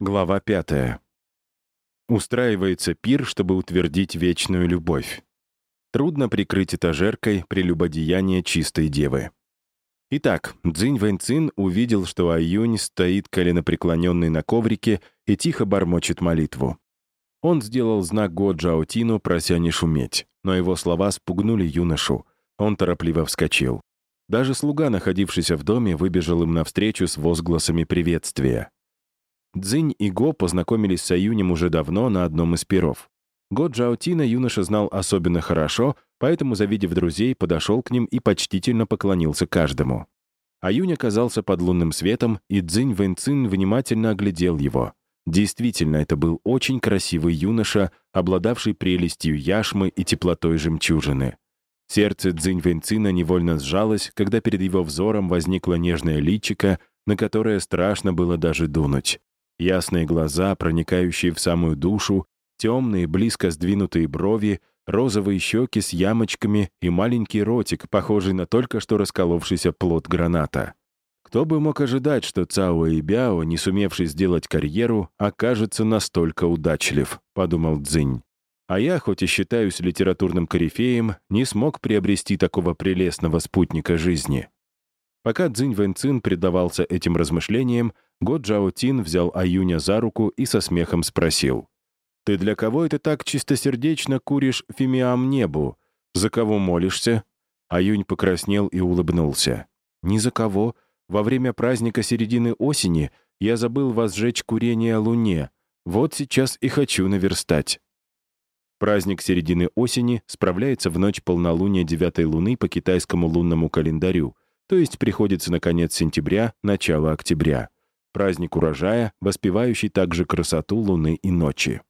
Глава пятая. Устраивается пир, чтобы утвердить вечную любовь. Трудно прикрыть этажеркой прелюбодеяние чистой девы. Итак, Цзинь Вэньцин увидел, что Аюнь стоит коленопреклоненный на коврике и тихо бормочет молитву. Он сделал знак Го Джаотину, прося не шуметь, но его слова спугнули юношу. Он торопливо вскочил. Даже слуга, находившийся в доме, выбежал им навстречу с возгласами приветствия. Цзинь и Го познакомились с Аюнем уже давно на одном из перов. Го Джаотина юноша знал особенно хорошо, поэтому, завидев друзей, подошел к ним и почтительно поклонился каждому. Аюнь оказался под лунным светом, и Цзинь Вэньцин внимательно оглядел его. Действительно, это был очень красивый юноша, обладавший прелестью яшмы и теплотой жемчужины. Сердце Цзинь Вэньцина невольно сжалось, когда перед его взором возникло нежное личико, на которое страшно было даже дунуть. Ясные глаза, проникающие в самую душу, темные, близко сдвинутые брови, розовые щеки с ямочками и маленький ротик, похожий на только что расколовшийся плод граната. Кто бы мог ожидать, что Цао и Бяо, не сумевший сделать карьеру, окажется настолько удачлив, подумал Цзинь. А я, хоть и считаюсь литературным корифеем, не смог приобрести такого прелестного спутника жизни. Пока Цзинь Вэньцин предавался этим размышлениям, Го Джао Тин взял Аюня за руку и со смехом спросил. «Ты для кого это так чистосердечно куришь фимиам небу? За кого молишься?» Аюнь покраснел и улыбнулся. «Ни за кого. Во время праздника середины осени я забыл возжечь курение луне. Вот сейчас и хочу наверстать». Праздник середины осени справляется в ночь полнолуния девятой луны по китайскому лунному календарю, то есть приходится на конец сентября, начало октября праздник урожая, воспевающий также красоту луны и ночи.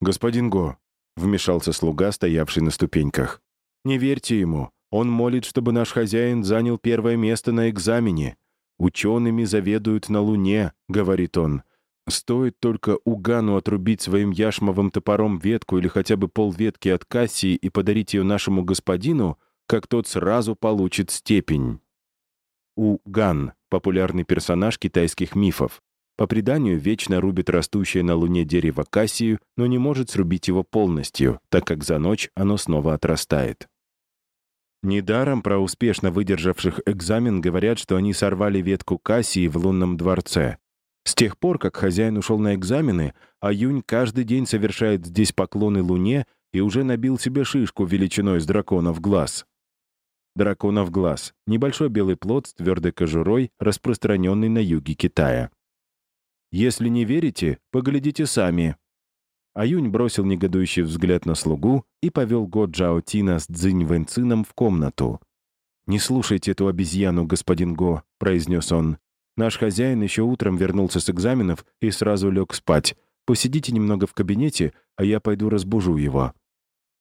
«Господин Го», — вмешался слуга, стоявший на ступеньках, — «не верьте ему. Он молит, чтобы наш хозяин занял первое место на экзамене. Учеными заведуют на Луне», — говорит он. «Стоит только Угану отрубить своим яшмовым топором ветку или хотя бы полветки от Кассии и подарить ее нашему господину, как тот сразу получит степень». Уган популярный персонаж китайских мифов. По преданию, вечно рубит растущее на Луне дерево кассию, но не может срубить его полностью, так как за ночь оно снова отрастает. Недаром про успешно выдержавших экзамен говорят, что они сорвали ветку кассии в лунном дворце. С тех пор, как хозяин ушел на экзамены, Аюнь каждый день совершает здесь поклоны Луне и уже набил себе шишку величиной с дракона в глаз. Драконов глаз — небольшой белый плод с твердой кожурой, распространенный на юге Китая. Если не верите, поглядите сами. Аюнь бросил негодующий взгляд на слугу и повел Го Джао Тина с Цзинь Вэньцином в комнату. «Не слушайте эту обезьяну, господин Го», — произнес он. «Наш хозяин еще утром вернулся с экзаменов и сразу лег спать. Посидите немного в кабинете, а я пойду разбужу его».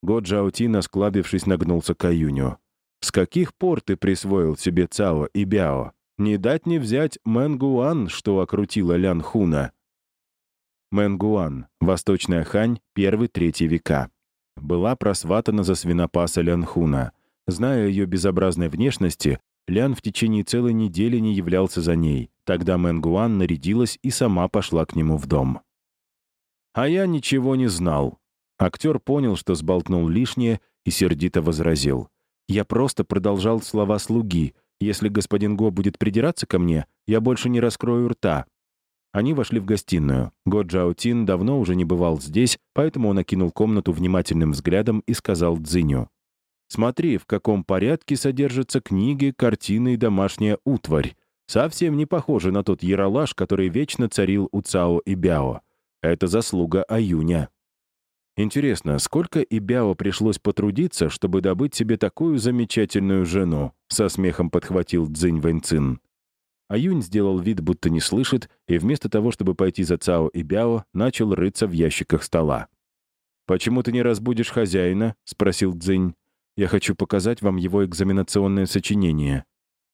Го Джао Тин, осклабившись, нагнулся к Аюню. С каких пор ты присвоил себе Цао и Бяо? Ни дать ни взять Мэнгуан, что окрутила Лян Хуна. Мэнгуан, Восточная Хань, первый-третий века. Была просватана за свинопаса Лян Хуна. Зная о ее безобразной внешности, Лян в течение целой недели не являлся за ней. Тогда Мэнгуан нарядилась и сама пошла к нему в дом. А я ничего не знал. Актер понял, что сболтнул лишнее, и сердито возразил. Я просто продолжал слова слуги. Если господин Го будет придираться ко мне, я больше не раскрою рта. Они вошли в гостиную. Го Джао Тин давно уже не бывал здесь, поэтому он окинул комнату внимательным взглядом и сказал Цзиню. «Смотри, в каком порядке содержатся книги, картины и домашняя утварь. Совсем не похоже на тот яролаж, который вечно царил у Цао и Бяо. Это заслуга Аюня». Интересно, сколько и Бяо пришлось потрудиться, чтобы добыть себе такую замечательную жену? Со смехом подхватил Цзинь Вэньцин. А Юнь сделал вид, будто не слышит, и вместо того, чтобы пойти за Цао и Бяо, начал рыться в ящиках стола. «Почему ты не разбудишь хозяина?» — спросил Цзинь. «Я хочу показать вам его экзаменационное сочинение».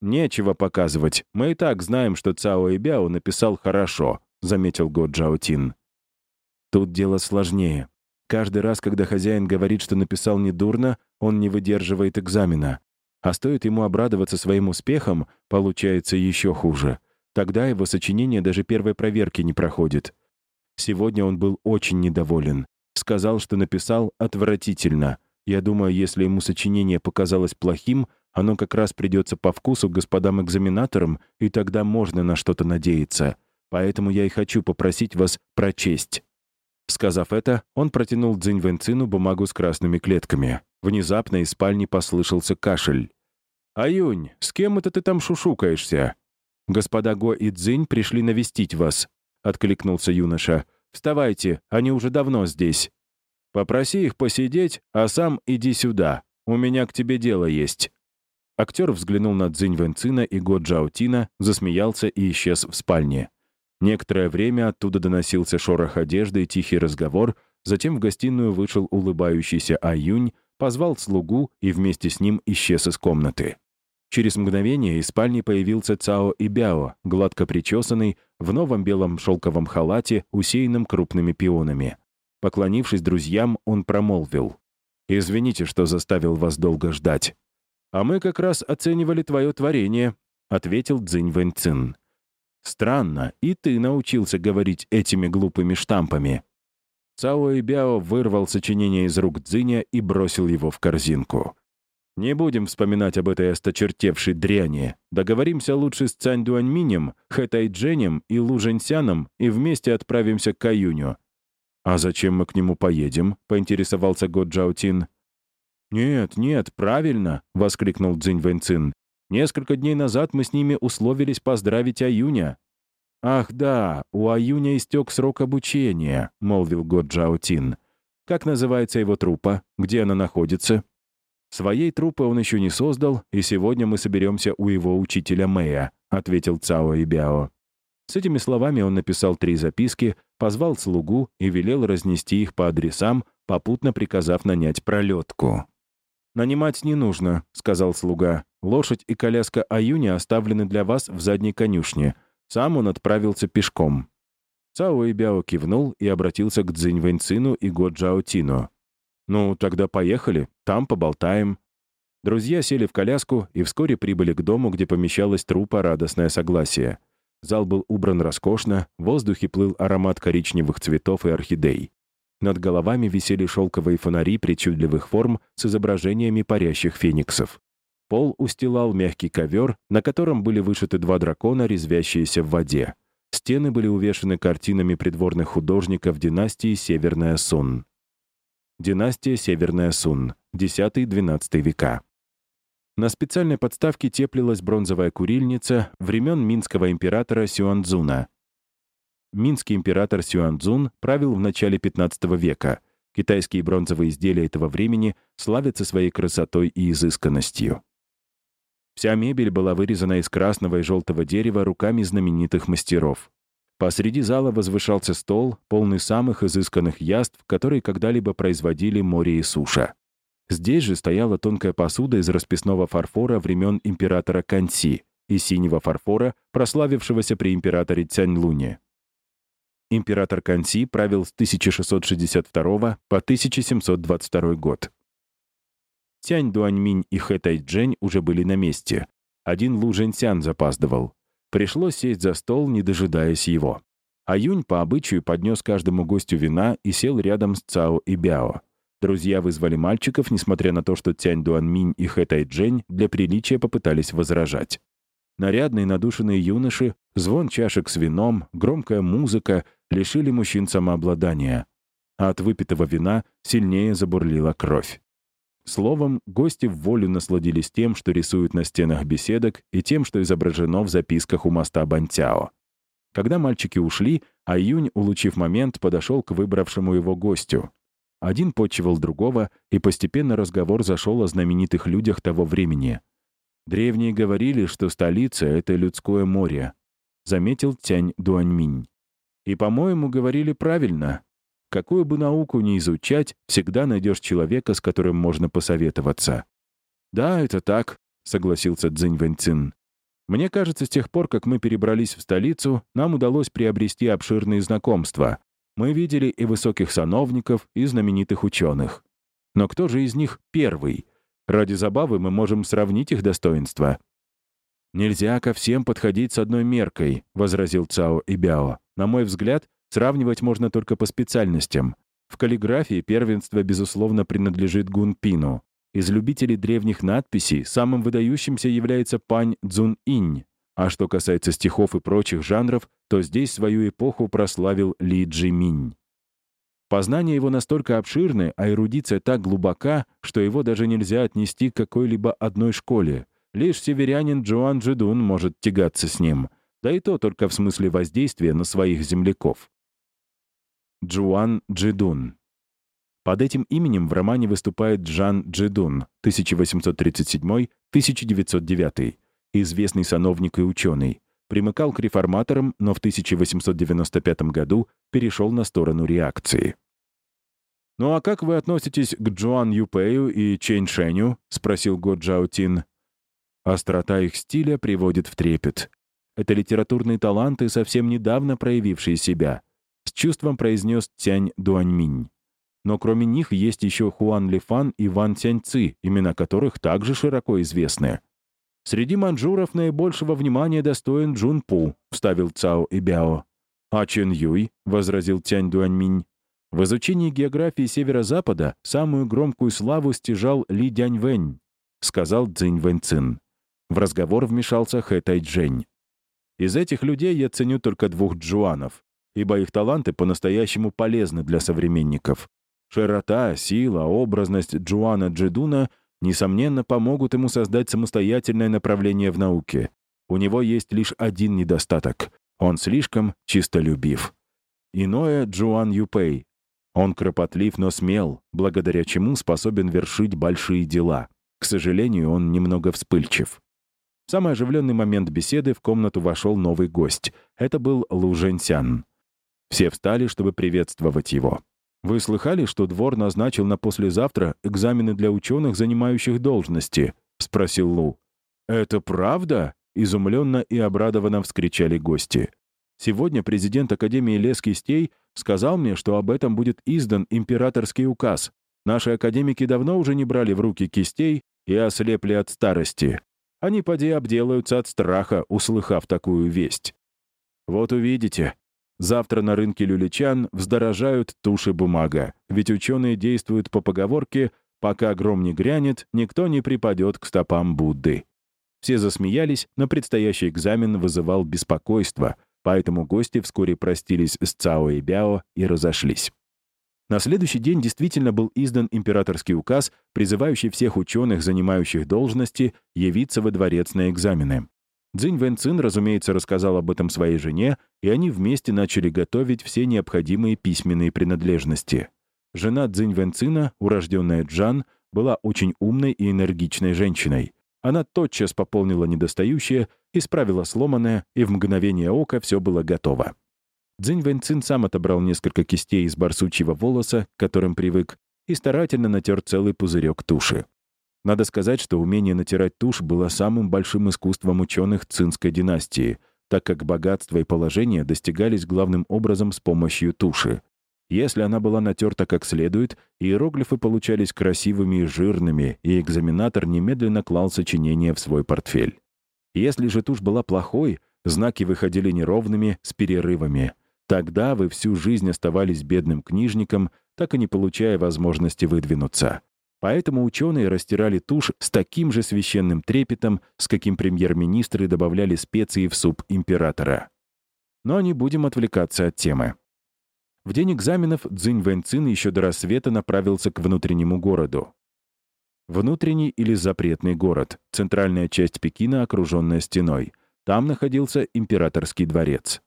«Нечего показывать. Мы и так знаем, что Цао и Бяо написал хорошо», — заметил Го Джао Тин. «Тут дело сложнее. Каждый раз, когда хозяин говорит, что написал недурно, он не выдерживает экзамена. А стоит ему обрадоваться своим успехам, получается еще хуже. Тогда его сочинение даже первой проверки не проходит. Сегодня он был очень недоволен. Сказал, что написал отвратительно. Я думаю, если ему сочинение показалось плохим, оно как раз придется по вкусу господам-экзаменаторам, и тогда можно на что-то надеяться. Поэтому я и хочу попросить вас прочесть». Сказав это, он протянул Цзинь Вэнцину бумагу с красными клетками. Внезапно из спальни послышался кашель. «Аюнь, с кем это ты там шушукаешься?» «Господа Го и Цзинь пришли навестить вас», — откликнулся юноша. «Вставайте, они уже давно здесь. Попроси их посидеть, а сам иди сюда. У меня к тебе дело есть». Актер взглянул на Цзинь Вэнцина и Го Джаотина, засмеялся и исчез в спальне. Некоторое время оттуда доносился шорох одежды и тихий разговор, затем в гостиную вышел улыбающийся Аюнь, позвал слугу и вместе с ним исчез из комнаты. Через мгновение из спальни появился Цао и Бяо, гладко причесанный, в новом белом шелковом халате, усеянном крупными пионами. Поклонившись друзьям, он промолвил. «Извините, что заставил вас долго ждать». «А мы как раз оценивали твое творение», — ответил Цзинь Вэньцин. «Странно, и ты научился говорить этими глупыми штампами». Цао и Бяо вырвал сочинение из рук Цзиня и бросил его в корзинку. «Не будем вспоминать об этой осточертевшей дряни. Договоримся лучше с Цань Дуаньминем, Хэтай Дженем и Лу Жэньсяном и вместе отправимся к Каюню». «А зачем мы к нему поедем?» — поинтересовался Го Джаутин. «Нет, нет, правильно!» — воскликнул Цзинь Вэньцин. «Несколько дней назад мы с ними условились поздравить Аюня». «Ах да, у Аюня истек срок обучения», — молвил Го Джаутин. «Как называется его трупа? Где она находится?» «Своей трупы он еще не создал, и сегодня мы соберемся у его учителя Мэя», — ответил Цао Ибяо. С этими словами он написал три записки, позвал слугу и велел разнести их по адресам, попутно приказав нанять пролетку. «Нанимать не нужно», — сказал слуга. «Лошадь и коляска Аюни оставлены для вас в задней конюшне. Сам он отправился пешком». Цао Ибяо кивнул и обратился к Цзинь Вэньцину и Го Джао Тину. «Ну, тогда поехали, там поболтаем». Друзья сели в коляску и вскоре прибыли к дому, где помещалась трупа «Радостное согласие». Зал был убран роскошно, в воздухе плыл аромат коричневых цветов и орхидей. Над головами висели шелковые фонари причудливых форм с изображениями парящих фениксов. Пол устилал мягкий ковер, на котором были вышиты два дракона, резвящиеся в воде. Стены были увешаны картинами придворных художников династии Северная Сун. Династия Северная Сун, X-XII века. На специальной подставке теплилась бронзовая курильница времен минского императора Сюанцзуна, Минский император Сюанцзун правил в начале 15 века. Китайские бронзовые изделия этого времени славятся своей красотой и изысканностью. Вся мебель была вырезана из красного и желтого дерева руками знаменитых мастеров. Посреди зала возвышался стол, полный самых изысканных яств, которые когда-либо производили море и суша. Здесь же стояла тонкая посуда из расписного фарфора времен императора Канси и синего фарфора, прославившегося при императоре Цяньлуне. Император Канси правил с 1662 по 1722 год. Тянь Дуаньминь и Хэ Тайчжэнь уже были на месте. Один Лу Жэньсян запаздывал. Пришлось сесть за стол, не дожидаясь его. А Юнь по обычаю поднес каждому гостю вина и сел рядом с Цао и Бяо. Друзья вызвали мальчиков, несмотря на то, что Тянь Дуанминь и Хэ Тайчжэнь для приличия попытались возражать. Нарядные надушенные юноши, звон чашек с вином, громкая музыка лишили мужчин самообладания. А от выпитого вина сильнее забурлила кровь. Словом, гости в волю насладились тем, что рисуют на стенах беседок, и тем, что изображено в записках у моста Бантяо. Когда мальчики ушли, Аюнь, улучив момент, подошел к выбравшему его гостю. Один подчивал другого, и постепенно разговор зашел о знаменитых людях того времени — Древние говорили, что столица — это людское море, заметил Тянь Дуаньминь. И, по-моему, говорили правильно. Какую бы науку ни изучать, всегда найдешь человека, с которым можно посоветоваться. «Да, это так», — согласился Цзинь Вэньцин. «Мне кажется, с тех пор, как мы перебрались в столицу, нам удалось приобрести обширные знакомства. Мы видели и высоких сановников, и знаменитых ученых. Но кто же из них первый? Ради забавы мы можем сравнить их достоинства. «Нельзя ко всем подходить с одной меркой», — возразил Цао и Бяо. «На мой взгляд, сравнивать можно только по специальностям. В каллиграфии первенство, безусловно, принадлежит Гун Пину. Из любителей древних надписей самым выдающимся является Пань Цзун Инь. А что касается стихов и прочих жанров, то здесь свою эпоху прославил Ли Джи Минь. Познания его настолько обширны, а эрудиция так глубока, что его даже нельзя отнести к какой-либо одной школе. Лишь северянин Джоан Джидун может тягаться с ним, да и то только в смысле воздействия на своих земляков. Джуан Джидун Под этим именем в романе выступает Джан Джидун, 1837-1909, известный сановник и ученый. Примыкал к реформаторам, но в 1895 году перешел на сторону реакции. «Ну а как вы относитесь к Джоан Юпею и Чэнь Шэню?» — спросил Го Джао Тин. Острота их стиля приводит в трепет. Это литературные таланты, совсем недавно проявившие себя. С чувством произнес Тянь Дуаньминь. Но кроме них есть еще Хуан Лифан и Ван Цяньци, имена которых также широко известны. «Среди манжуров наибольшего внимания достоин Джун Пу», — вставил Цао и Бяо. «А Чен Юй», — возразил Тянь Дуаньминь. В изучении географии Северо-Запада самую громкую славу стяжал Ли Дяньвэнь, сказал Цзинь Вэньцин. В разговор вмешался Хэ Тайчжэнь. Из этих людей я ценю только двух джуанов, ибо их таланты по-настоящему полезны для современников. Широта, сила, образность Джуана Джедуна — несомненно, помогут ему создать самостоятельное направление в науке. У него есть лишь один недостаток — он слишком чистолюбив. Иное — Джуан Юпей. Он кропотлив, но смел, благодаря чему способен вершить большие дела. К сожалению, он немного вспыльчив. В самый оживленный момент беседы в комнату вошел новый гость. Это был Лу Жэньсян. Все встали, чтобы приветствовать его. Вы слыхали, что двор назначил на послезавтра экзамены для ученых, занимающих должности?» — спросил Лу. «Это правда?» — изумленно и обрадованно вскричали гости. «Сегодня президент Академии лес-кистей сказал мне, что об этом будет издан императорский указ. Наши академики давно уже не брали в руки кистей и ослепли от старости. Они поди обделаются от страха, услыхав такую весть. Вот увидите, Завтра на рынке люличан вздорожают туши бумага, ведь ученые действуют по поговорке «пока гром не грянет, никто не припадет к стопам Будды». Все засмеялись, но предстоящий экзамен вызывал беспокойство, поэтому гости вскоре простились с Цао и Бяо и разошлись. На следующий день действительно был издан императорский указ, призывающий всех ученых, занимающих должности, явиться во дворец на экзамены. Цзинь Вэнцин, разумеется, рассказал об этом своей жене, и они вместе начали готовить все необходимые письменные принадлежности. Жена Цзинь Вэнцина, урожденная Джан, была очень умной и энергичной женщиной. Она тотчас пополнила недостающее, исправила сломанное, и в мгновение ока все было готово. Цзинь Вэнцин сам отобрал несколько кистей из барсучьего волоса, к которым привык, и старательно натер целый пузырек туши. Надо сказать, что умение натирать тушь было самым большим искусством ученых цинской династии, так как богатство и положение достигались главным образом с помощью туши. Если она была натерта как следует, иероглифы получались красивыми и жирными, и экзаменатор немедленно клал сочинение в свой портфель. Если же тушь была плохой, знаки выходили неровными, с перерывами. Тогда вы всю жизнь оставались бедным книжником, так и не получая возможности выдвинуться. Поэтому ученые растирали тушь с таким же священным трепетом, с каким премьер-министры добавляли специи в суп императора. Но не будем отвлекаться от темы. В день экзаменов Цзинь Вэньцин еще до рассвета направился к внутреннему городу. Внутренний или запретный город, центральная часть Пекина, окруженная стеной. Там находился императорский дворец.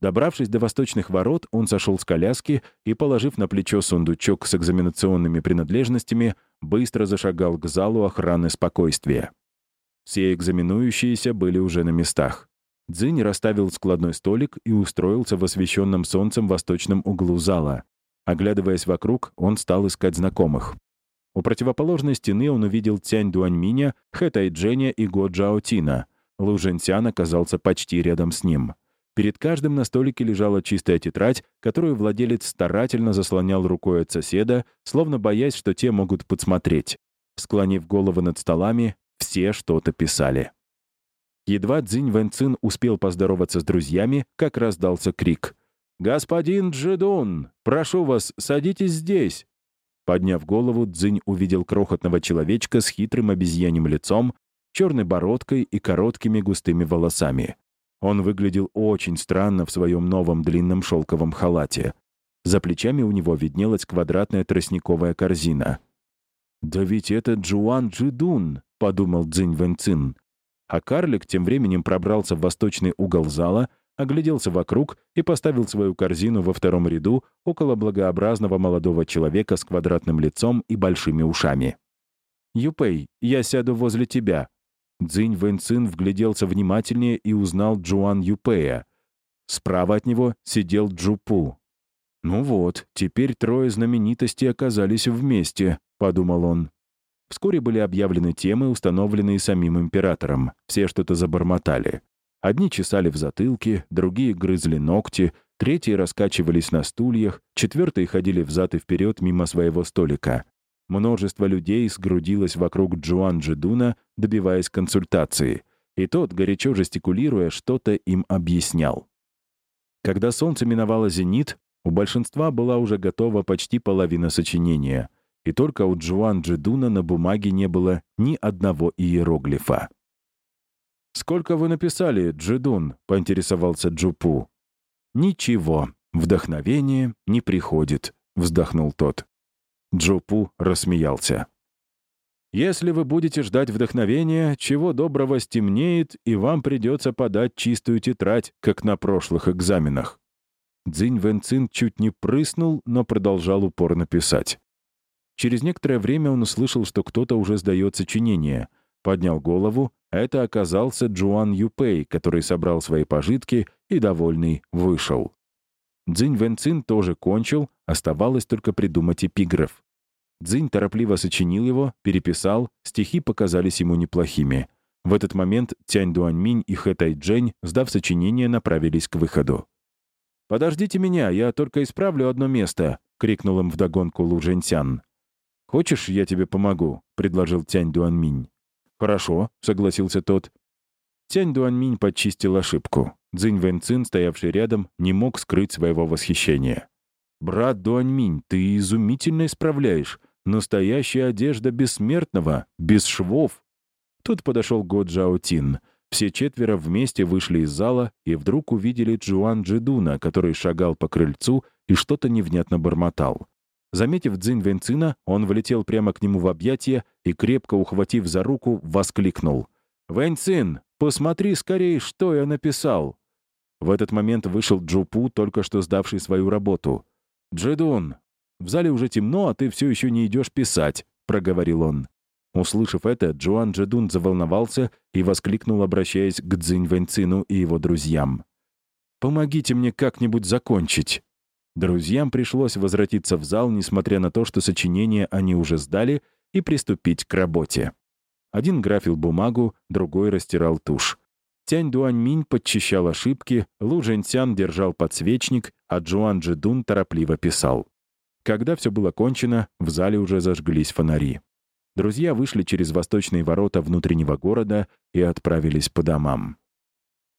Добравшись до восточных ворот, он сошел с коляски и, положив на плечо сундучок с экзаменационными принадлежностями, быстро зашагал к залу охраны спокойствия. Все экзаменующиеся были уже на местах. Дзинь расставил складной столик и устроился в освещенном солнцем восточном углу зала. Оглядываясь вокруг, он стал искать знакомых. У противоположной стены он увидел Цянь Дуаньминя, Хэ Тайджэня и Го Джао Тина. Лу Жэньсян оказался почти рядом с ним. Перед каждым на столике лежала чистая тетрадь, которую владелец старательно заслонял рукой от соседа, словно боясь, что те могут подсмотреть. Склонив головы над столами, все что-то писали. Едва Цзинь Вэнцин успел поздороваться с друзьями, как раздался крик. «Господин Джидун, прошу вас, садитесь здесь!» Подняв голову, Цзинь увидел крохотного человечка с хитрым обезьяньим лицом, черной бородкой и короткими густыми волосами. Он выглядел очень странно в своем новом длинном шелковом халате. За плечами у него виднелась квадратная тростниковая корзина. «Да ведь это Джуан Джидун», — подумал Цзинь Вэнцин. А карлик тем временем пробрался в восточный угол зала, огляделся вокруг и поставил свою корзину во втором ряду около благообразного молодого человека с квадратным лицом и большими ушами. «Юпэй, я сяду возле тебя». Цзинь Вэньцин вгляделся внимательнее и узнал Джуан Юпэя. Справа от него сидел Джупу. «Ну вот, теперь трое знаменитостей оказались вместе», — подумал он. Вскоре были объявлены темы, установленные самим императором. Все что-то забормотали. Одни чесали в затылке, другие грызли ногти, третьи раскачивались на стульях, четвертые ходили взад и вперед мимо своего столика. Множество людей сгрудилось вокруг Джуан Джидуна, добиваясь консультации, и тот, горячо жестикулируя, что-то им объяснял. Когда солнце миновало зенит, у большинства была уже готова почти половина сочинения — и только у Джуан Джидуна на бумаге не было ни одного иероглифа. «Сколько вы написали, Джидун?» — поинтересовался Джупу. «Ничего, вдохновение не приходит», — вздохнул тот. Джупу рассмеялся. «Если вы будете ждать вдохновения, чего доброго стемнеет, и вам придется подать чистую тетрадь, как на прошлых экзаменах». Цзинь Вэнцин чуть не прыснул, но продолжал упорно писать. Через некоторое время он услышал, что кто-то уже сдает сочинение. Поднял голову, а это оказался Джуан Юпей, который собрал свои пожитки и, довольный, вышел. Цзинь Вэнцин тоже кончил, оставалось только придумать эпиграф. Цзинь торопливо сочинил его, переписал, стихи показались ему неплохими. В этот момент Тянь Дуаньминь и Хэ Тайчжэнь, сдав сочинение, направились к выходу. «Подождите меня, я только исправлю одно место», — крикнул им вдогонку Лу Жэньсян. «Хочешь, я тебе помогу?» — предложил Тянь Дуанминь. «Хорошо», — согласился тот. Тянь Дуанминь подчистил ошибку. Цзинь Вэньцин, стоявший рядом, не мог скрыть своего восхищения. «Брат Дуаньминь, ты изумительно исправляешь. Настоящая одежда бессмертного, без швов». Тут подошел Го Джао Тин. Все четверо вместе вышли из зала и вдруг увидели Джуан Джидуна, который шагал по крыльцу и что-то невнятно бормотал. Заметив Цзинь Вэнцина, он влетел прямо к нему в объятия и, крепко ухватив за руку, воскликнул. «Вэньцин, посмотри скорее, что я написал!» В этот момент вышел Джупу, только что сдавший свою работу. «Джидун, в зале уже темно, а ты все еще не идешь писать», — проговорил он. Услышав это, Джуан Джидун заволновался и воскликнул, обращаясь к Цзинь Вэньцину и его друзьям. «Помогите мне как-нибудь закончить». Друзьям пришлось возвратиться в зал, несмотря на то, что сочинение они уже сдали, и приступить к работе. Один графил бумагу, другой растирал тушь. Тянь Дуаньминь подчищал ошибки, Лу Жэньсян держал подсвечник, а Джуан Джидун торопливо писал. Когда все было кончено, в зале уже зажглись фонари. Друзья вышли через восточные ворота внутреннего города и отправились по домам.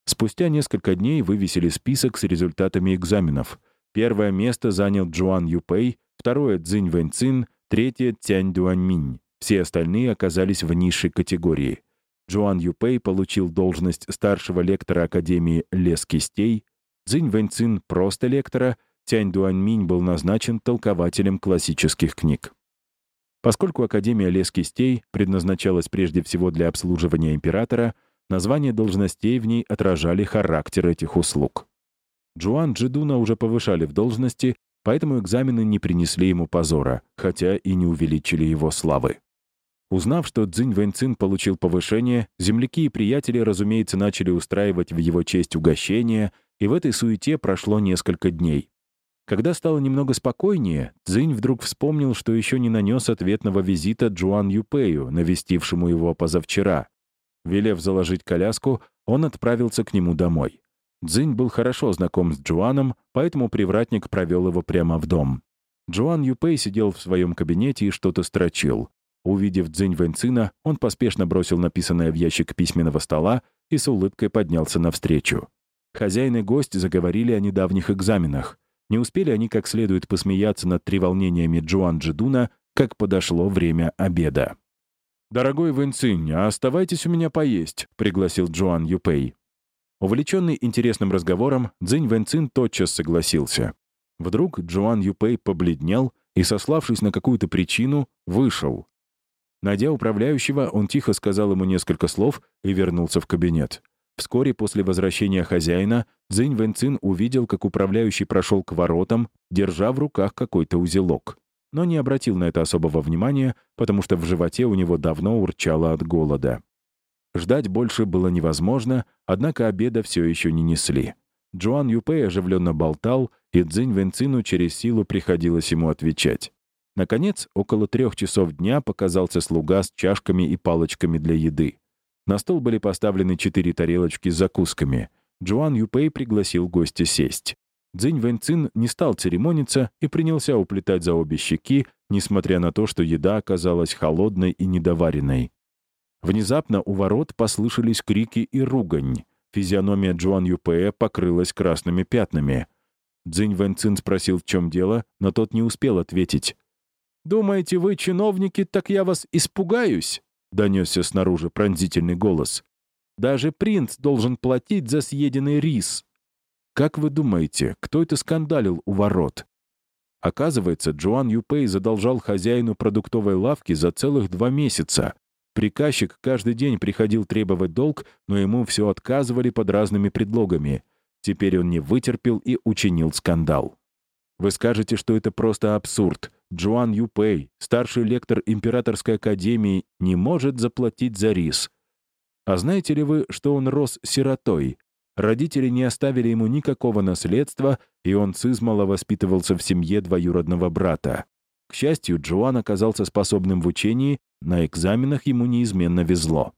Спустя несколько дней вывесили список с результатами экзаменов. Первое место занял Джуан Юпэй, второе — Цзинь Вэньцин, третье — Тянь Дуаньминь. Все остальные оказались в низшей категории. Джуан Юпэй получил должность старшего лектора Академии Лес Кистей, Цзинь Вэньцин — просто лектора, Тянь Дуаньминь был назначен толкователем классических книг. Поскольку Академия Лес Кистей предназначалась прежде всего для обслуживания императора, названия должностей в ней отражали характер этих услуг. Джуан Джидуна уже повышали в должности, поэтому экзамены не принесли ему позора, хотя и не увеличили его славы. Узнав, что Цзинь Вэньцин получил повышение, земляки и приятели, разумеется, начали устраивать в его честь угощения, и в этой суете прошло несколько дней. Когда стало немного спокойнее, Цзинь вдруг вспомнил, что еще не нанес ответного визита Джуан Юпею, навестившему его позавчера. Велев заложить коляску, он отправился к нему домой. Цзинь был хорошо знаком с Джуаном, поэтому привратник провел его прямо в дом. Джуан Юпэй сидел в своем кабинете и что-то строчил. Увидев Цзинь Вэньцина, он поспешно бросил написанное в ящик письменного стола и с улыбкой поднялся навстречу. Хозяин и гость заговорили о недавних экзаменах. Не успели они как следует посмеяться над треволнениями Джуан Джидуна, как подошло время обеда. «Дорогой Вэнцинь, а оставайтесь у меня поесть», — пригласил Джуан Юпей. Увлеченный интересным разговором, Цзинь Вэнцин тотчас согласился. Вдруг Джуан Юпей побледнел и, сославшись на какую-то причину, вышел. Найдя управляющего, он тихо сказал ему несколько слов и вернулся в кабинет. Вскоре после возвращения хозяина Цзинь Вэнцин увидел, как управляющий прошел к воротам, держа в руках какой-то узелок. Но не обратил на это особого внимания, потому что в животе у него давно урчало от голода. Ждать больше было невозможно, однако обеда все еще не несли. Джоан Юпей оживленно болтал, и Цзинь Вэнцину через силу приходилось ему отвечать. Наконец, около трех часов дня показался слуга с чашками и палочками для еды. На стол были поставлены четыре тарелочки с закусками. Джоан Юпей пригласил гостя сесть. Цзинь Вэньцин не стал церемониться и принялся уплетать за обе щеки, несмотря на то, что еда оказалась холодной и недоваренной. Внезапно у ворот послышались крики и ругань. Физиономия Джоан Юпея покрылась красными пятнами. Цзинь Вэньцин спросил, в чем дело, но тот не успел ответить. «Думаете, вы чиновники, так я вас испугаюсь?» — донесся снаружи пронзительный голос. «Даже принц должен платить за съеденный рис». Как вы думаете, кто это скандалил у ворот? Оказывается, Джоан Юпей задолжал хозяину продуктовой лавки за целых два месяца, Приказчик каждый день приходил требовать долг, но ему все отказывали под разными предлогами. Теперь он не вытерпел и учинил скандал. Вы скажете, что это просто абсурд. Джоан Юпей, старший лектор Императорской академии, не может заплатить за рис. А знаете ли вы, что он рос сиротой? Родители не оставили ему никакого наследства, и он с измала воспитывался в семье двоюродного брата. К счастью, Джоан оказался способным в учении, на экзаменах ему неизменно везло.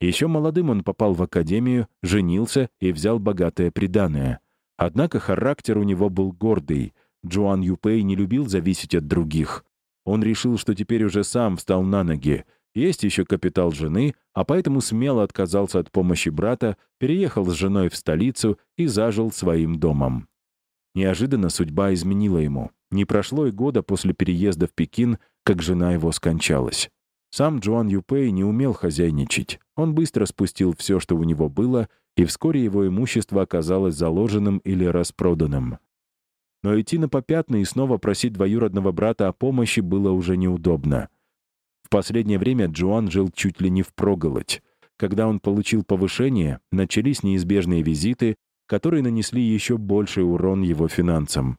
Еще молодым он попал в академию, женился и взял богатое приданое. Однако характер у него был гордый. Джоан Юпей не любил зависеть от других. Он решил, что теперь уже сам встал на ноги. Есть еще капитал жены, а поэтому смело отказался от помощи брата, переехал с женой в столицу и зажил своим домом. Неожиданно судьба изменила ему. Не прошло и года после переезда в Пекин, как жена его скончалась. Сам Джоан Юпей не умел хозяйничать. Он быстро спустил все, что у него было, и вскоре его имущество оказалось заложенным или распроданным. Но идти на попятный и снова просить двоюродного брата о помощи было уже неудобно. В последнее время Джоан жил чуть ли не впроголодь. Когда он получил повышение, начались неизбежные визиты, которые нанесли еще больший урон его финансам.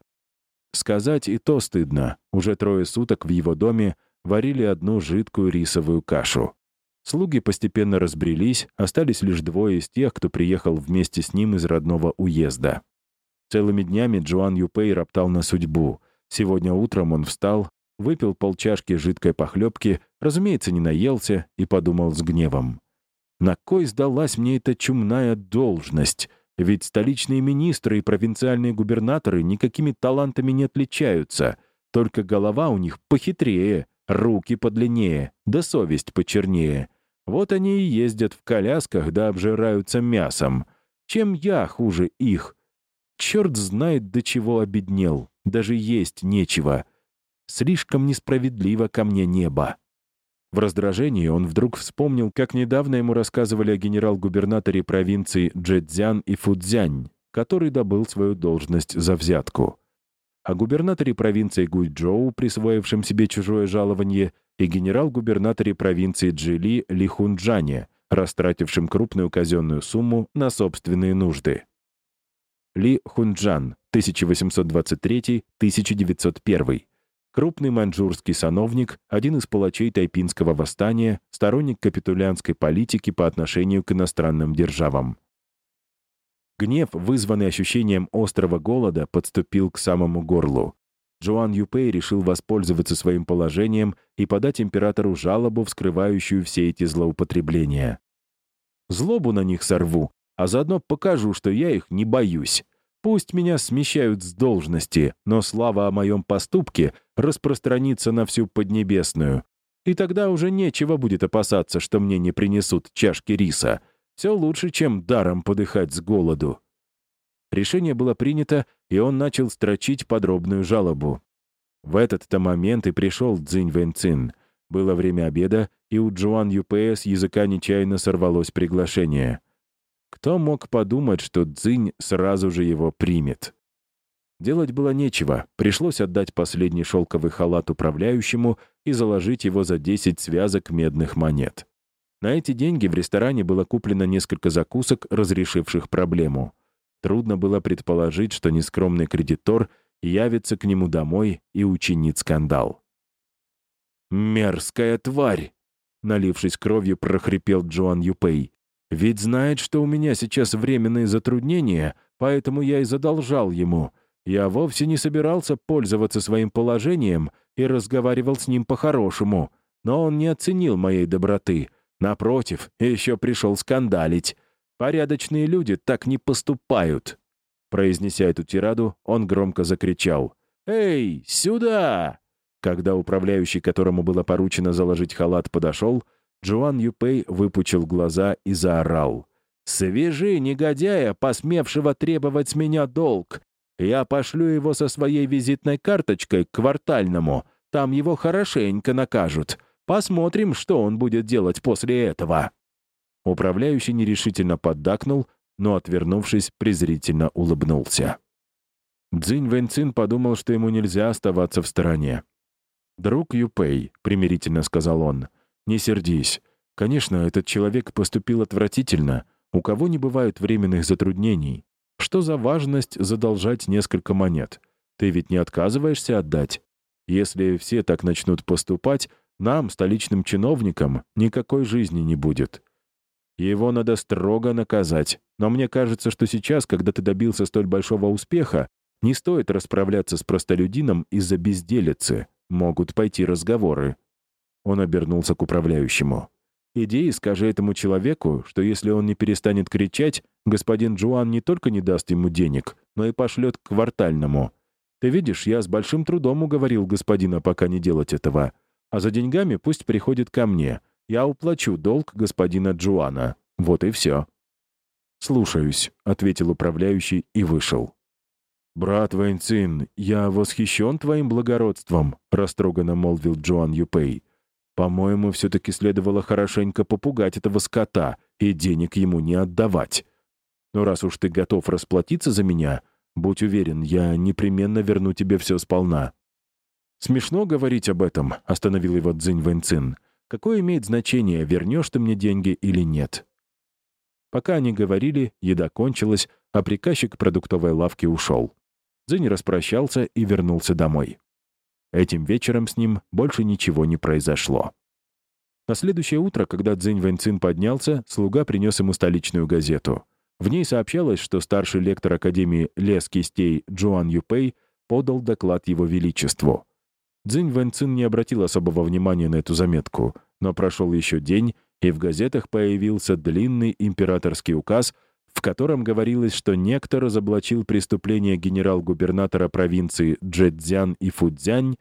Сказать и то стыдно. Уже трое суток в его доме варили одну жидкую рисовую кашу. Слуги постепенно разбрелись, остались лишь двое из тех, кто приехал вместе с ним из родного уезда. Целыми днями Джоан Юпей роптал на судьбу. Сегодня утром он встал, выпил полчашки жидкой похлебки, разумеется, не наелся и подумал с гневом. «На кой сдалась мне эта чумная должность? Ведь столичные министры и провинциальные губернаторы никакими талантами не отличаются, только голова у них похитрее, руки подлиннее, да совесть почернее. Вот они и ездят в колясках да обжираются мясом. Чем я хуже их? Черт знает, до чего обеднел, даже есть нечего. Слишком несправедливо ко мне небо. В раздражении он вдруг вспомнил, как недавно ему рассказывали о генерал-губернаторе провинции Джэцзян и Фудзянь, который добыл свою должность за взятку. О губернаторе провинции Гуйчжоу, присвоившем себе чужое жалование, и генерал-губернаторе провинции Джили Лихунджане, растратившем крупную казенную сумму на собственные нужды. Ли Хунджан, 1823-1901, Крупный маньчжурский сановник, один из палачей тайпинского восстания, сторонник капитулянской политики по отношению к иностранным державам. Гнев, вызванный ощущением острого голода, подступил к самому горлу. Джоан Юпей решил воспользоваться своим положением и подать императору жалобу, вскрывающую все эти злоупотребления. «Злобу на них сорву, а заодно покажу, что я их не боюсь. Пусть меня смещают с должности, но слава о моем поступке распространится на всю Поднебесную. И тогда уже нечего будет опасаться, что мне не принесут чашки риса. Все лучше, чем даром подыхать с голоду. Решение было принято, и он начал строчить подробную жалобу. В этот-то момент и пришел Цзинь Вэньцин. Было время обеда, и у Джоан Юпея с языка нечаянно сорвалось приглашение. Кто мог подумать, что Цзинь сразу же его примет? Делать было нечего, пришлось отдать последний шелковый халат управляющему и заложить его за 10 связок медных монет. На эти деньги в ресторане было куплено несколько закусок, разрешивших проблему. Трудно было предположить, что нескромный кредитор явится к нему домой и учинит скандал. «Мерзкая тварь!» Налившись кровью, прохрипел Джоан Юпей. «Ведь знает, что у меня сейчас временные затруднения, поэтому я и задолжал ему. Я вовсе не собирался пользоваться своим положением и разговаривал с ним по-хорошему, но он не оценил моей доброты. Напротив, еще пришел скандалить. Порядочные люди так не поступают». Произнеся эту тираду, он громко закричал. «Эй, сюда!» Когда управляющий, которому было поручено заложить халат, подошел, Джоан Юпей выпучил глаза и заорал. «Свяжи негодяя, посмевшего требовать с меня долг! Я пошлю его со своей визитной карточкой к квартальному. Там его хорошенько накажут. Посмотрим, что он будет делать после этого». Управляющий нерешительно поддакнул, но, отвернувшись, презрительно улыбнулся. Цзинь Вэньцин подумал, что ему нельзя оставаться в стороне. «Друг Юпей», — примирительно сказал он, — «не сердись. Конечно, этот человек поступил отвратительно. У кого не бывают временных затруднений? Что за важность задолжать несколько монет? Ты ведь не отказываешься отдать? Если все так начнут поступать, нам, столичным чиновникам, никакой жизни не будет. Его надо строго наказать. Но мне кажется, что сейчас, когда ты добился столь большого успеха, не стоит расправляться с простолюдином из-за безделицы. Могут пойти разговоры». Он обернулся к управляющему. «Иди и скажи этому человеку, что если он не перестанет кричать, господин Джуан не только не даст ему денег, но и пошлет к квартальному. Ты видишь, я с большим трудом уговорил господина пока не делать этого. А за деньгами пусть приходит ко мне. Я уплачу долг господина Джуана. Вот и все». «Слушаюсь», — ответил управляющий и вышел. «Брат Вэньцин, я восхищен твоим благородством», — растроганно молвил Джоан Юпей. «По-моему, все-таки следовало хорошенько попугать этого скота и денег ему не отдавать. Но раз уж ты готов расплатиться за меня, будь уверен, я непременно верну тебе все сполна». «Смешно говорить об этом», — остановил его Цзинь Вэньцин. «Какое имеет значение, вернешь ты мне деньги или нет?» Пока они говорили, еда кончилась, а приказчик продуктовой лавки ушел. Цзинь распрощался и вернулся домой. Этим вечером с ним больше ничего не произошло. На следующее утро, когда Цзинь Вэньцин поднялся, слуга принес ему столичную газету. В ней сообщалось, что старший лектор Академии лес кистей Джуан Юпей подал доклад его величеству. Цзинь Вэньцин не обратил особого внимания на эту заметку, но прошел еще день, и в газетах появился длинный императорский указ, в котором говорилось, что некто разоблачил преступление генерал-губернатора провинции Джэцзян и Фудзянь,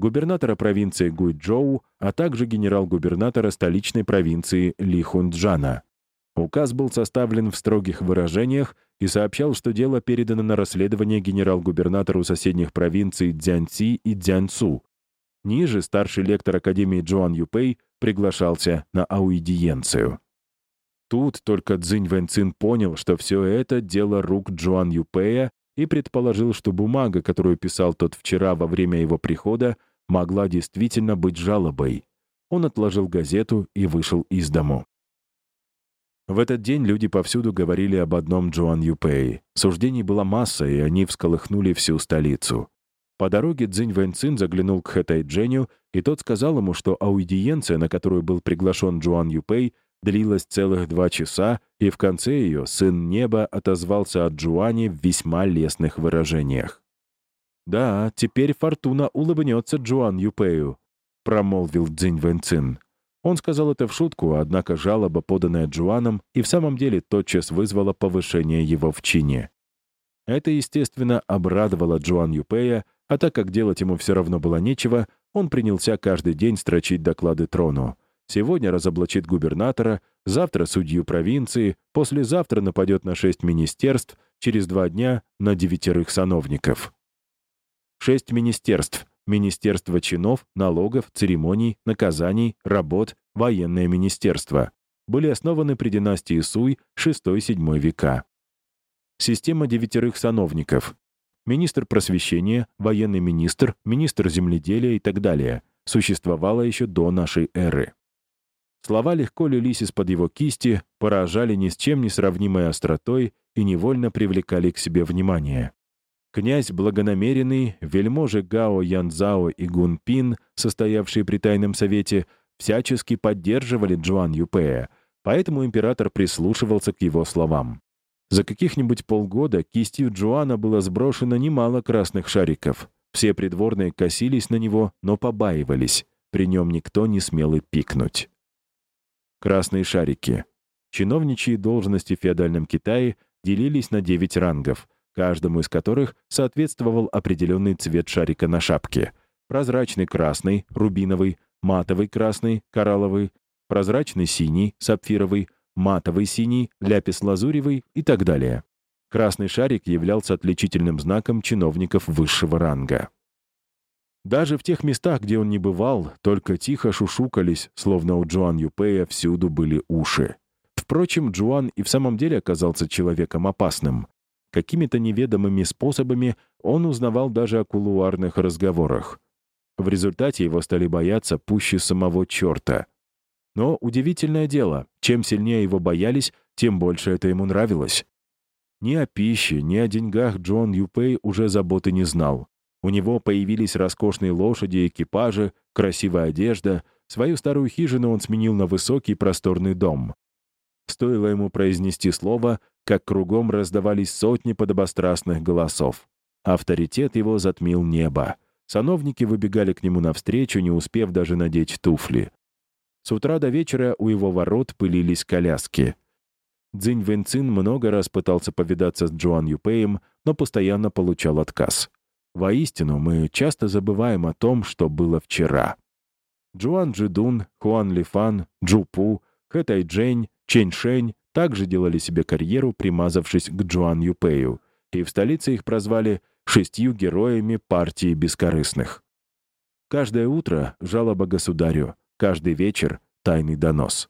губернатора провинции Гуйчжоу, а также генерал-губернатора столичной провинции Лихунджана. Указ был составлен в строгих выражениях и сообщал, что дело передано на расследование генерал-губернатору соседних провинций Дзяньци и Дзяньцу. Ниже старший лектор Академии Джоан Юпей приглашался на аудиенцию. Тут только Цзинь Вэньцин понял, что все это дело рук Джоан Юпея и предположил, что бумага, которую писал тот вчера во время его прихода, могла действительно быть жалобой. Он отложил газету и вышел из дому. В этот день люди повсюду говорили об одном Джоан Юпее. Суждений была масса, и они всколыхнули всю столицу. По дороге Цзинь Вэньцин заглянул к Хэтай Дженю, и тот сказал ему, что аудиенция, на которую был приглашен Джоан Юпей, длилась целых два часа, и в конце ее сын неба отозвался от Джуани в весьма лестных выражениях. «Да, теперь фортуна улыбнется Джуан Юпею», — промолвил Цзинь Вэньцин. Он сказал это в шутку, однако жалоба, поданная Джуаном, и в самом деле тотчас вызвала повышение его в чине. Это, естественно, обрадовало Джуан Юпея, а так как делать ему все равно было нечего, он принялся каждый день строчить доклады трону. Сегодня разоблачит губернатора, завтра судью провинции, послезавтра нападет на шесть министерств, через два дня — на девятерых сановников. Шесть министерств. Министерство чинов, налогов, церемоний, наказаний, работ, военное министерство. Были основаны при династии Суй VI-VII века. Система девятерых сановников. Министр просвещения, военный министр, министр земледелия и так далее. Существовала еще до нашей эры. Слова легко лились из-под его кисти, поражали ни с чем не сравнимой остротой и невольно привлекали к себе внимание. Князь Благонамеренный, вельможи Гао Янзао и Гун Пин, состоявшие при Тайном Совете, всячески поддерживали Джуан Юпея, поэтому император прислушивался к его словам. За каких-нибудь полгода кистью Джуана было сброшено немало красных шариков. Все придворные косились на него, но побаивались. При нем никто не смел и пикнуть. Красные шарики. Чиновничьи должности в феодальном Китае делились на 9 рангов, каждому из которых соответствовал определенный цвет шарика на шапке. Прозрачный красный, рубиновый, матовый красный, коралловый, прозрачный синий, сапфировый, матовый синий, ляпис-лазуревый и так далее. Красный шарик являлся отличительным знаком чиновников высшего ранга. Даже в тех местах, где он не бывал, только тихо шушукались, словно у Джоан Юпея всюду были уши. Впрочем, Джуан и в самом деле оказался человеком опасным. Какими-то неведомыми способами он узнавал даже о кулуарных разговорах. В результате его стали бояться пуще самого черта. Но удивительное дело, чем сильнее его боялись, тем больше это ему нравилось. Ни о пище, ни о деньгах Джон Юпей уже заботы не знал. У него появились роскошные лошади, экипажи, красивая одежда. Свою старую хижину он сменил на высокий просторный дом. Стоило ему произнести слово, как кругом раздавались сотни подобострастных голосов. Авторитет его затмил небо. Сановники выбегали к нему навстречу, не успев даже надеть туфли. С утра до вечера у его ворот пылились коляски. Цзинь Вэнцин много раз пытался повидаться с Джоан Юпеем, но постоянно получал отказ. Воистину, мы часто забываем о том, что было вчера. Джуан Джидун, Хуан Лифан, Джупу, Хэ Тайджэнь, Чэнь Шэнь также делали себе карьеру, примазавшись к Джуан Юпею, и в столице их прозвали «шестью героями партии бескорыстных». Каждое утро — жалоба государю, каждый вечер — тайный донос.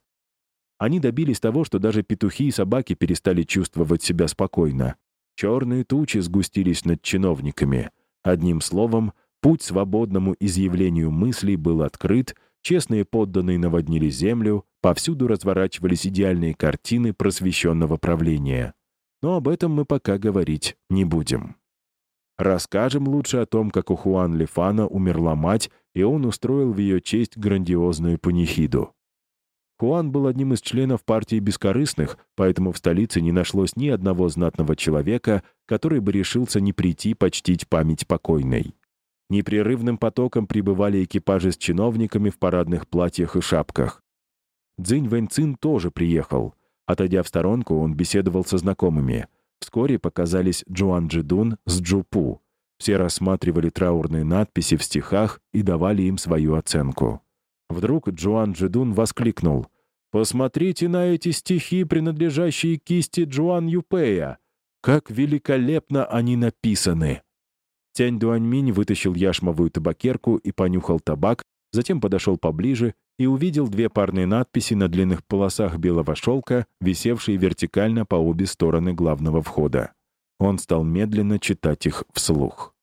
Они добились того, что даже петухи и собаки перестали чувствовать себя спокойно. Черные тучи сгустились над чиновниками — Одним словом, путь свободному изъявлению мыслей был открыт, честные подданные наводнили землю, повсюду разворачивались идеальные картины просвещенного правления. Но об этом мы пока говорить не будем. Расскажем лучше о том, как у Хуан Лифана умерла мать, и он устроил в ее честь грандиозную панихиду. Хуан был одним из членов партии бескорыстных, поэтому в столице не нашлось ни одного знатного человека, который бы решился не прийти почтить память покойной. Непрерывным потоком прибывали экипажи с чиновниками в парадных платьях и шапках. Цзинь Вэньцин тоже приехал. Отойдя в сторонку, он беседовал со знакомыми. Вскоре показались Джуан Джидун с Джупу. Все рассматривали траурные надписи в стихах и давали им свою оценку. Вдруг Джуан Джидун воскликнул. «Посмотрите на эти стихи, принадлежащие кисти Джуан Юпея! Как великолепно они написаны!» Тянь Дуаньминь вытащил яшмовую табакерку и понюхал табак, затем подошел поближе и увидел две парные надписи на длинных полосах белого шелка, висевшие вертикально по обе стороны главного входа. Он стал медленно читать их вслух.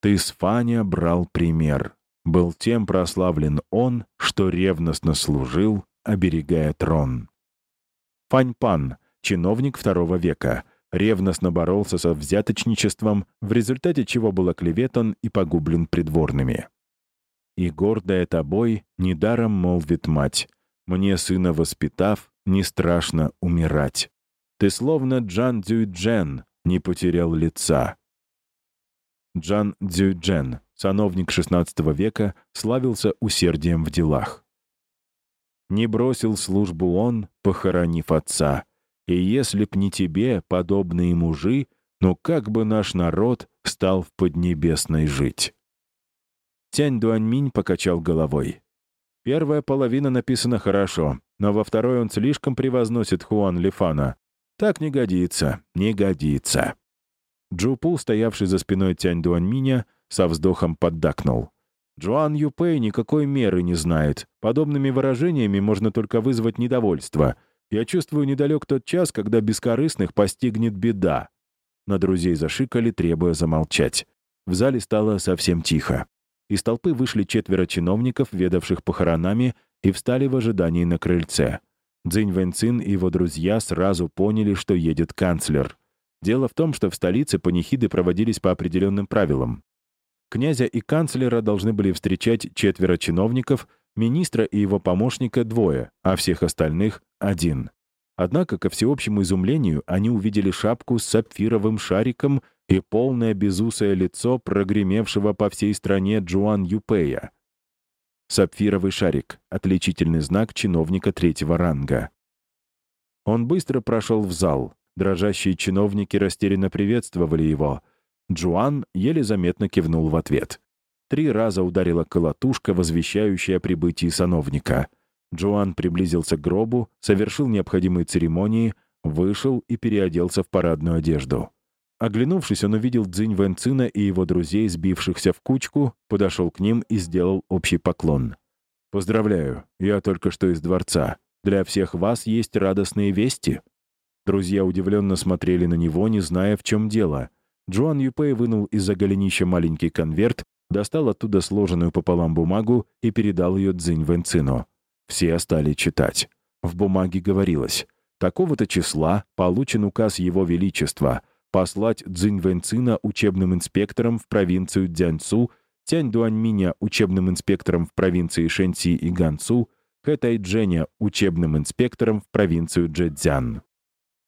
«Ты с Фаня брал пример был тем прославлен он, что ревностно служил, оберегая трон. Фаньпан, чиновник второго века, ревностно боролся со взяточничеством, в результате чего был оклеветан и погублен придворными. «И гордая тобой, недаром молвит мать, мне сына воспитав, не страшно умирать. Ты словно Джан Дзюйджен, не потерял лица». Джан Дзюйджен сановник XVI века, славился усердием в делах. Не бросил службу он, похоронив отца. И если б не тебе, подобные мужи, ну как бы наш народ стал в Поднебесной жить? Тянь Дуаньминь покачал головой. Первая половина написана хорошо, но во второй он слишком превозносит Хуан Лифана. Так не годится, не годится». Джупу, стоявший за спиной Тянь Дуаньминя, со вздохом поддакнул. Джоан Юпэй никакой меры не знает. Подобными выражениями можно только вызвать недовольство. Я чувствую недалек тот час, когда бескорыстных постигнет беда. На друзей зашикали, требуя замолчать. В зале стало совсем тихо. Из толпы вышли четверо чиновников, ведавших похоронами, и встали в ожидании на крыльце. Цзинь Вэньцин и его друзья сразу поняли, что едет канцлер. Дело в том, что в столице панихиды проводились по определенным правилам. Князя и канцлера должны были встречать четверо чиновников, министра и его помощника двое, а всех остальных — один. Однако, ко всеобщему изумлению, они увидели шапку с сапфировым шариком и полное безусое лицо прогремевшего по всей стране Джуан Юпея. Сапфировый шарик — отличительный знак чиновника третьего ранга. Он быстро прошел в зал. Дрожащие чиновники растерянно приветствовали его — Джуан еле заметно кивнул в ответ. Три раза ударила колотушка, возвещающая о прибытии сановника. Джоан приблизился к гробу, совершил необходимые церемонии, вышел и переоделся в парадную одежду. Оглянувшись, он увидел Цзинь Вэнцина и его друзей, сбившихся в кучку, подошел к ним и сделал общий поклон. «Поздравляю, я только что из дворца. Для всех вас есть радостные вести». Друзья удивленно смотрели на него, не зная, в чем дело — Джоан Юпей вынул из-за голенища маленький конверт, достал оттуда сложенную пополам бумагу и передал ее Цзинь Вэнцину. Все стали читать. В бумаге говорилось «Такого-то числа получен указ Его Величества послать Цзинь Вэнцина учебным инспектором в провинцию Дзяньцу, Тянь Дуаньминя учебным инспектором в провинции Шэньси и Ганцу, Хэ Тайджэня учебным инспектором в провинцию Джэцзян».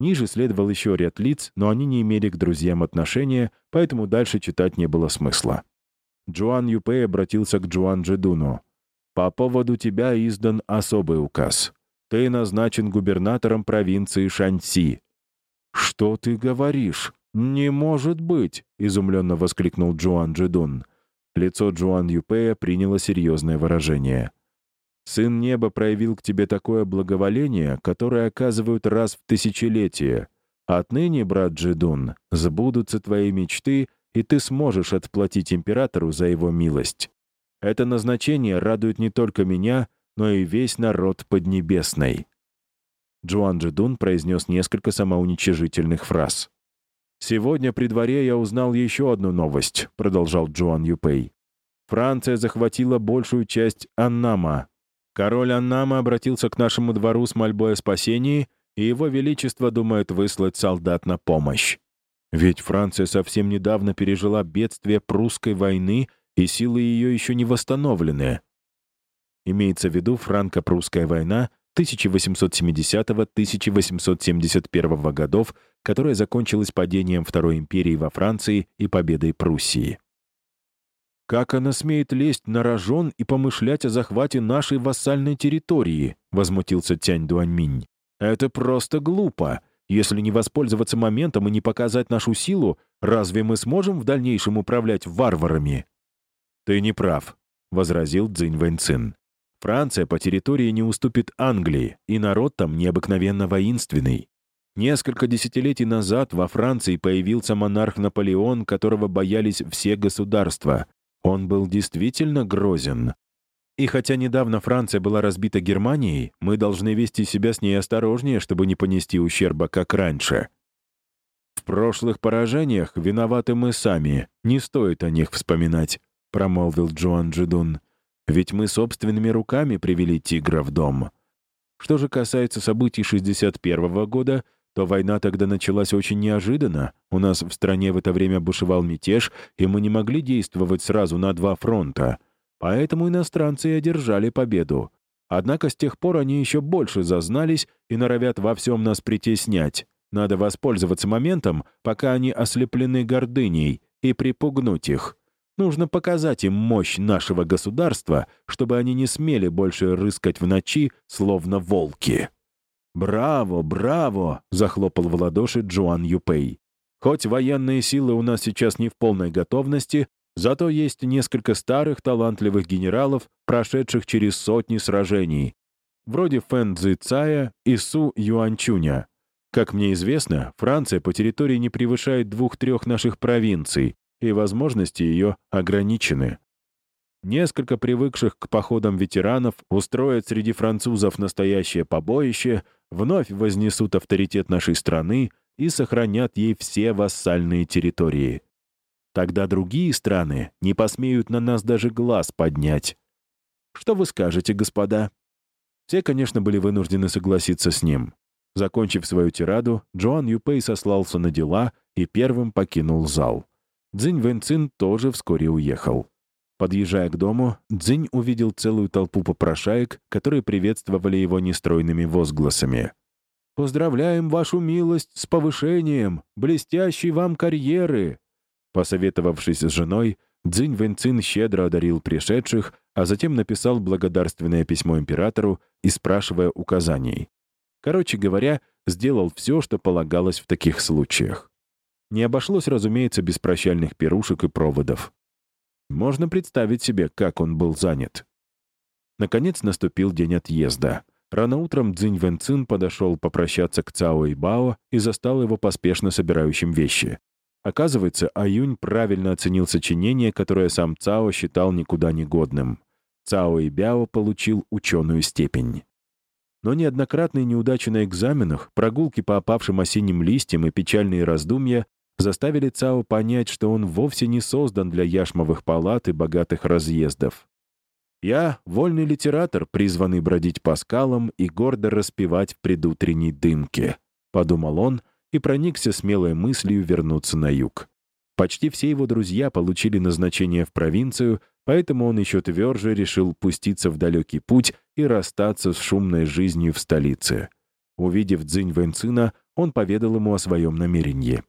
Ниже следовал еще ряд лиц, но они не имели к друзьям отношения, поэтому дальше читать не было смысла. Джуан Юпэй обратился к Джуан Джедуну. «По поводу тебя издан особый указ. Ты назначен губернатором провинции Шаньси». «Что ты говоришь? Не может быть!» — изумленно воскликнул Джуан Джедун. Лицо Джуан Юпея приняло серьезное выражение. Сын неба проявил к тебе такое благоволение, которое оказывают раз в тысячелетие. Отныне, брат Джидун, сбудутся твои мечты, и ты сможешь отплатить императору за его милость. Это назначение радует не только меня, но и весь народ Поднебесной». Джуан Джидун произнес несколько самоуничижительных фраз. «Сегодня при дворе я узнал еще одну новость», — продолжал Джуан Юпей. «Франция захватила большую часть Аннама, Король Аннама обратился к нашему двору с мольбой о спасении, и его величество думает выслать солдат на помощь. Ведь Франция совсем недавно пережила бедствие прусской войны, и силы ее еще не восстановлены. Имеется в виду франко-прусская война 1870-1871 годов, которая закончилась падением Второй империи во Франции и победой Пруссии. «Как она смеет лезть на рожон и помышлять о захвате нашей вассальной территории?» — возмутился Тянь Дуаньминь. «Это просто глупо. Если не воспользоваться моментом и не показать нашу силу, разве мы сможем в дальнейшем управлять варварами?» «Ты не прав», — возразил Цзинь Вэньцин. «Франция по территории не уступит Англии, и народ там необыкновенно воинственный. Несколько десятилетий назад во Франции появился монарх Наполеон, которого боялись все государства. Он был действительно грозен. И хотя недавно Франция была разбита Германией, мы должны вести себя с ней осторожнее, чтобы не понести ущерба, как раньше. В прошлых поражениях виноваты мы сами, не стоит о них вспоминать, промолвил Джоан Джидун. Ведь мы собственными руками привели тигра в дом. Что же касается событий 61 -го года, то война тогда началась очень неожиданно. У нас в стране в это время бушевал мятеж, и мы не могли действовать сразу на два фронта. Поэтому иностранцы и одержали победу. Однако с тех пор они еще больше зазнались и норовят во всем нас притеснять. Надо воспользоваться моментом, пока они ослеплены гордыней, и припугнуть их. Нужно показать им мощь нашего государства, чтобы они не смели больше рыскать в ночи, словно волки. «Браво, браво!» — захлопал в ладоши Джоан Юпей. «Хоть военные силы у нас сейчас не в полной готовности, Зато есть несколько старых талантливых генералов, прошедших через сотни сражений, вроде Фэн Цзи Цая и Су Юанчуня. Как мне известно, Франция по территории не превышает двух-трех наших провинций, и возможности ее ограничены. Несколько привыкших к походам ветеранов устроят среди французов настоящее побоище, вновь вознесут авторитет нашей страны и сохранят ей все вассальные территории. Тогда другие страны не посмеют на нас даже глаз поднять. Что вы скажете, господа? Все, конечно, были вынуждены согласиться с ним. Закончив свою тираду, Джоан Юпей сослался на дела и первым покинул зал. Цзинь Вэнцин тоже вскоре уехал. Подъезжая к дому, Цзинь увидел целую толпу попрошаек, которые приветствовали его нестройными возгласами. «Поздравляем вашу милость с повышением! Блестящей вам карьеры!» Посоветовавшись с женой, Цзинь Вэнцин щедро одарил пришедших, а затем написал благодарственное письмо императору и спрашивая указаний. Короче говоря, сделал все, что полагалось в таких случаях. Не обошлось, разумеется, без прощальных пирушек и проводов. Можно представить себе, как он был занят. Наконец наступил день отъезда. Рано утром Цзинь Вэнцин подошел попрощаться к Цао и Бао и застал его поспешно собирающим вещи. Оказывается, Аюнь правильно оценил сочинение, которое сам Цао считал никуда не годным. Цао и Бяо получил ученую степень. Но неоднократные неудачи на экзаменах, прогулки по опавшим осенним листьям и печальные раздумья заставили Цао понять, что он вовсе не создан для яшмовых палат и богатых разъездов. «Я — вольный литератор, призванный бродить по скалам и гордо распевать в предутренней дымке», — подумал он, и проникся смелой мыслью вернуться на юг. Почти все его друзья получили назначение в провинцию, поэтому он еще тверже решил пуститься в далекий путь и расстаться с шумной жизнью в столице. Увидев Цзинь Вэнцина, он поведал ему о своем намерении.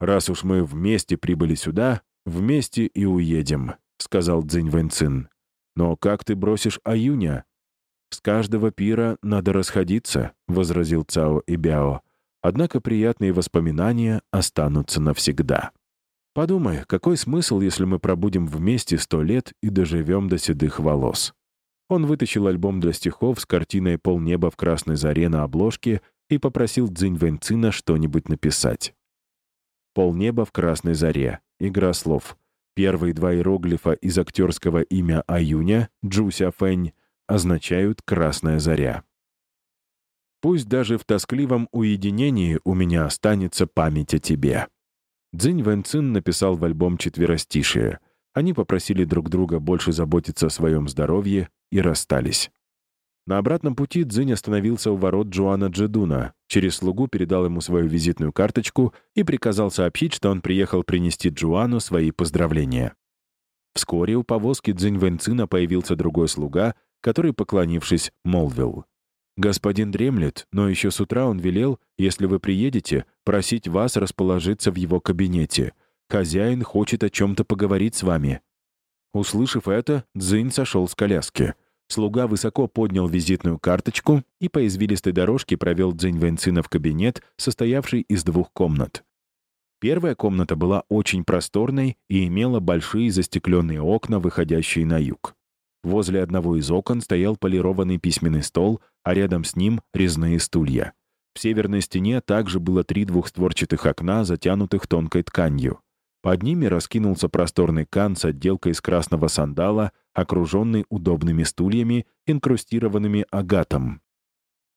«Раз уж мы вместе прибыли сюда, вместе и уедем», — сказал Цзинь Вэнцин. «Но как ты бросишь Аюня?» «С каждого пира надо расходиться», — возразил Цао и Бяо. Однако приятные воспоминания останутся навсегда. Подумай, какой смысл, если мы пробудем вместе сто лет и доживем до седых волос? Он вытащил альбом для стихов с картиной «Полнеба в красной заре» на обложке и попросил Цзинь Вэньцина что-нибудь написать. «Полнеба в красной заре» — игра слов. Первые два иероглифа из актерского имя Аюня, Джуся Фэнь, означают «красная заря». Пусть даже в тоскливом уединении у меня останется память о тебе». Цзинь Вэнцин написал в альбом четверостишие. Они попросили друг друга больше заботиться о своем здоровье и расстались. На обратном пути Цзинь остановился у ворот Джоана Джедуна, через слугу передал ему свою визитную карточку и приказал сообщить, что он приехал принести Джоану свои поздравления. Вскоре у повозки Цзинь Вэнцина появился другой слуга, который, поклонившись, молвил. Господин дремлет, но еще с утра он велел, если вы приедете, просить вас расположиться в его кабинете. Хозяин хочет о чем-то поговорить с вами». Услышав это, Цзинь сошел с коляски. Слуга высоко поднял визитную карточку и по извилистой дорожке провел Цзинь Вэньцина в кабинет, состоявший из двух комнат. Первая комната была очень просторной и имела большие застекленные окна, выходящие на юг. Возле одного из окон стоял полированный письменный стол, а рядом с ним — резные стулья. В северной стене также было три двухстворчатых окна, затянутых тонкой тканью. Под ними раскинулся просторный кан с отделкой из красного сандала, окруженный удобными стульями, инкрустированными агатом.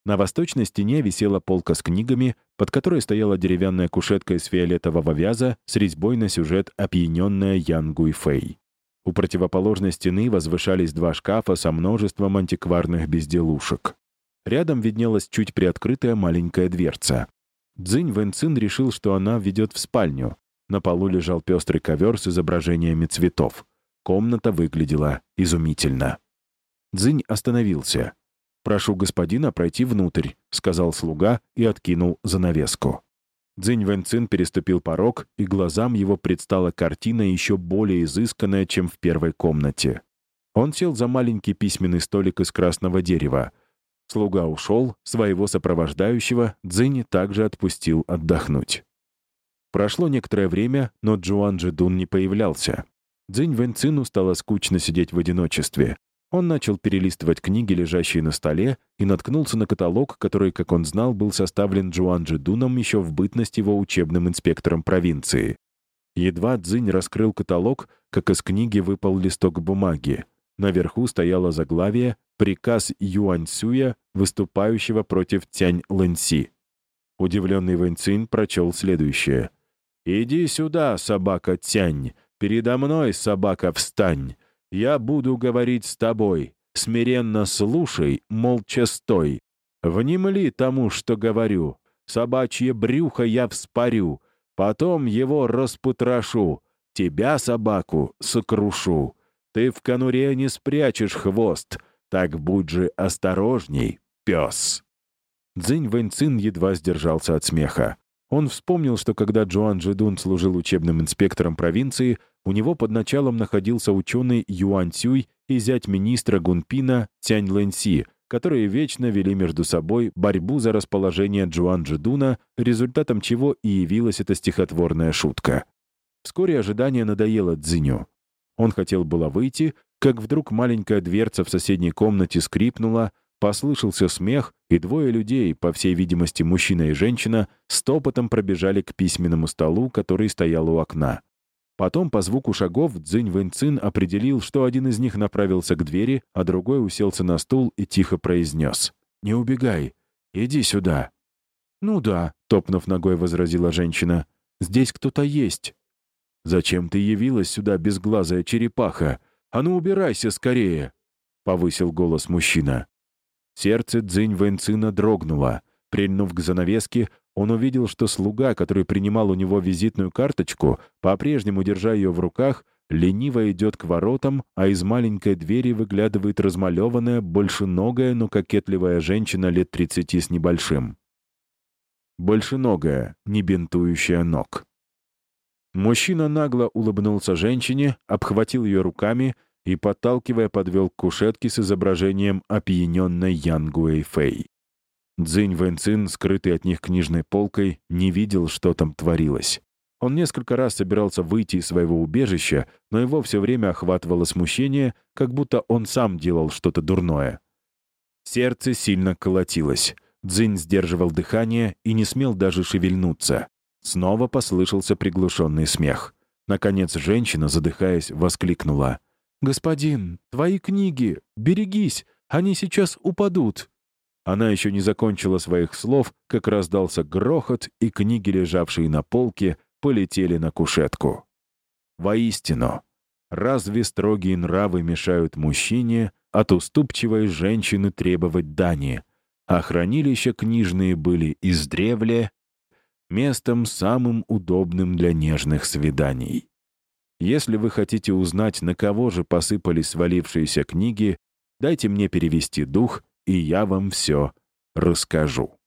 На восточной стене висела полка с книгами, под которой стояла деревянная кушетка из фиолетового вяза с резьбой на сюжет «Опьяненная Ян Гуйфэй». У противоположной стены возвышались два шкафа со множеством антикварных безделушек. Рядом виднелась чуть приоткрытая маленькая дверца. Цзинь Вэнцин решил, что она ведет в спальню. На полу лежал пестрый ковер с изображениями цветов. Комната выглядела изумительно. Цзинь остановился. «Прошу господина пройти внутрь», — сказал слуга и откинул занавеску. Цзинь Вэньцин переступил порог, и глазам его предстала картина еще более изысканная, чем в первой комнате. Он сел за маленький письменный столик из красного дерева. Слуга ушел, своего сопровождающего Цзинь также отпустил отдохнуть. Прошло некоторое время, но Джуан Джидун не появлялся. Цзинь Вэньцину стало скучно сидеть в одиночестве. Он начал перелистывать книги, лежащие на столе, и наткнулся на каталог, который, как он знал, был составлен Джуан Джидуном еще в бытность его учебным инспектором провинции. Едва Цзинь раскрыл каталог, как из книги выпал листок бумаги. Наверху стояло заглавие «Приказ Юань Сюя, выступающего против Тянь Лэнси». Удивленный Вэньцин прочел следующее. «Иди сюда, собака Тянь, передо мной, собака, встань. Я буду говорить с тобой. Смиренно слушай, молча стой. Внемли тому, что говорю. Собачье брюхо я вспорю. Потом его распотрошу. Тебя, собаку, сокрушу. Ты в конуре не спрячешь хвост. Так будь же осторожней, пес. Цзинь Вэньцин едва сдержался от смеха. Он вспомнил, что когда Джоан Джидун служил учебным инспектором провинции, у него под началом находился ученый Юань Цюй и зять министра Гунпина Тянь Лэнси, которые вечно вели между собой борьбу за расположение Джуан Джидуна, результатом чего и явилась эта стихотворная шутка. Вскоре ожидание надоело Цзиню. Он хотел было выйти, как вдруг маленькая дверца в соседней комнате скрипнула, послышался смех, и двое людей, по всей видимости мужчина и женщина, стопотом пробежали к письменному столу, который стоял у окна. Потом по звуку шагов Цзинь Вэньцин определил, что один из них направился к двери, а другой уселся на стул и тихо произнес. «Не убегай. Иди сюда». «Ну да», — топнув ногой, возразила женщина. «Здесь кто-то есть». «Зачем ты явилась сюда, безглазая черепаха? А ну убирайся скорее!» — повысил голос мужчина. Сердце Цзинь Вэньцина дрогнуло. Прильнув к занавеске, он увидел, что слуга, который принимал у него визитную карточку, по-прежнему держа ее в руках, лениво идет к воротам, а из маленькой двери выглядывает размалеванная, большеногая, но кокетливая женщина лет 30 с небольшим. Большеногая, не бинтующая ног. Мужчина нагло улыбнулся женщине, обхватил ее руками и, подталкивая, подвел к кушетке с изображением опьяненной Ян Фэй. Цзинь Вэньцин, скрытый от них книжной полкой, не видел, что там творилось. Он несколько раз собирался выйти из своего убежища, но его все время охватывало смущение, как будто он сам делал что-то дурное. Сердце сильно колотилось. Цзинь сдерживал дыхание и не смел даже шевельнуться. Снова послышался приглушенный смех. Наконец женщина, задыхаясь, воскликнула. «Господин, твои книги! Берегись! Они сейчас упадут!» Она еще не закончила своих слов, как раздался грохот, и книги, лежавшие на полке, полетели на кушетку. Воистину, разве строгие нравы мешают мужчине от уступчивой женщины требовать дани, а хранилища книжные были издревле местом самым удобным для нежных свиданий. Если вы хотите узнать, на кого же посыпались свалившиеся книги, дайте мне перевести дух, и я вам все расскажу.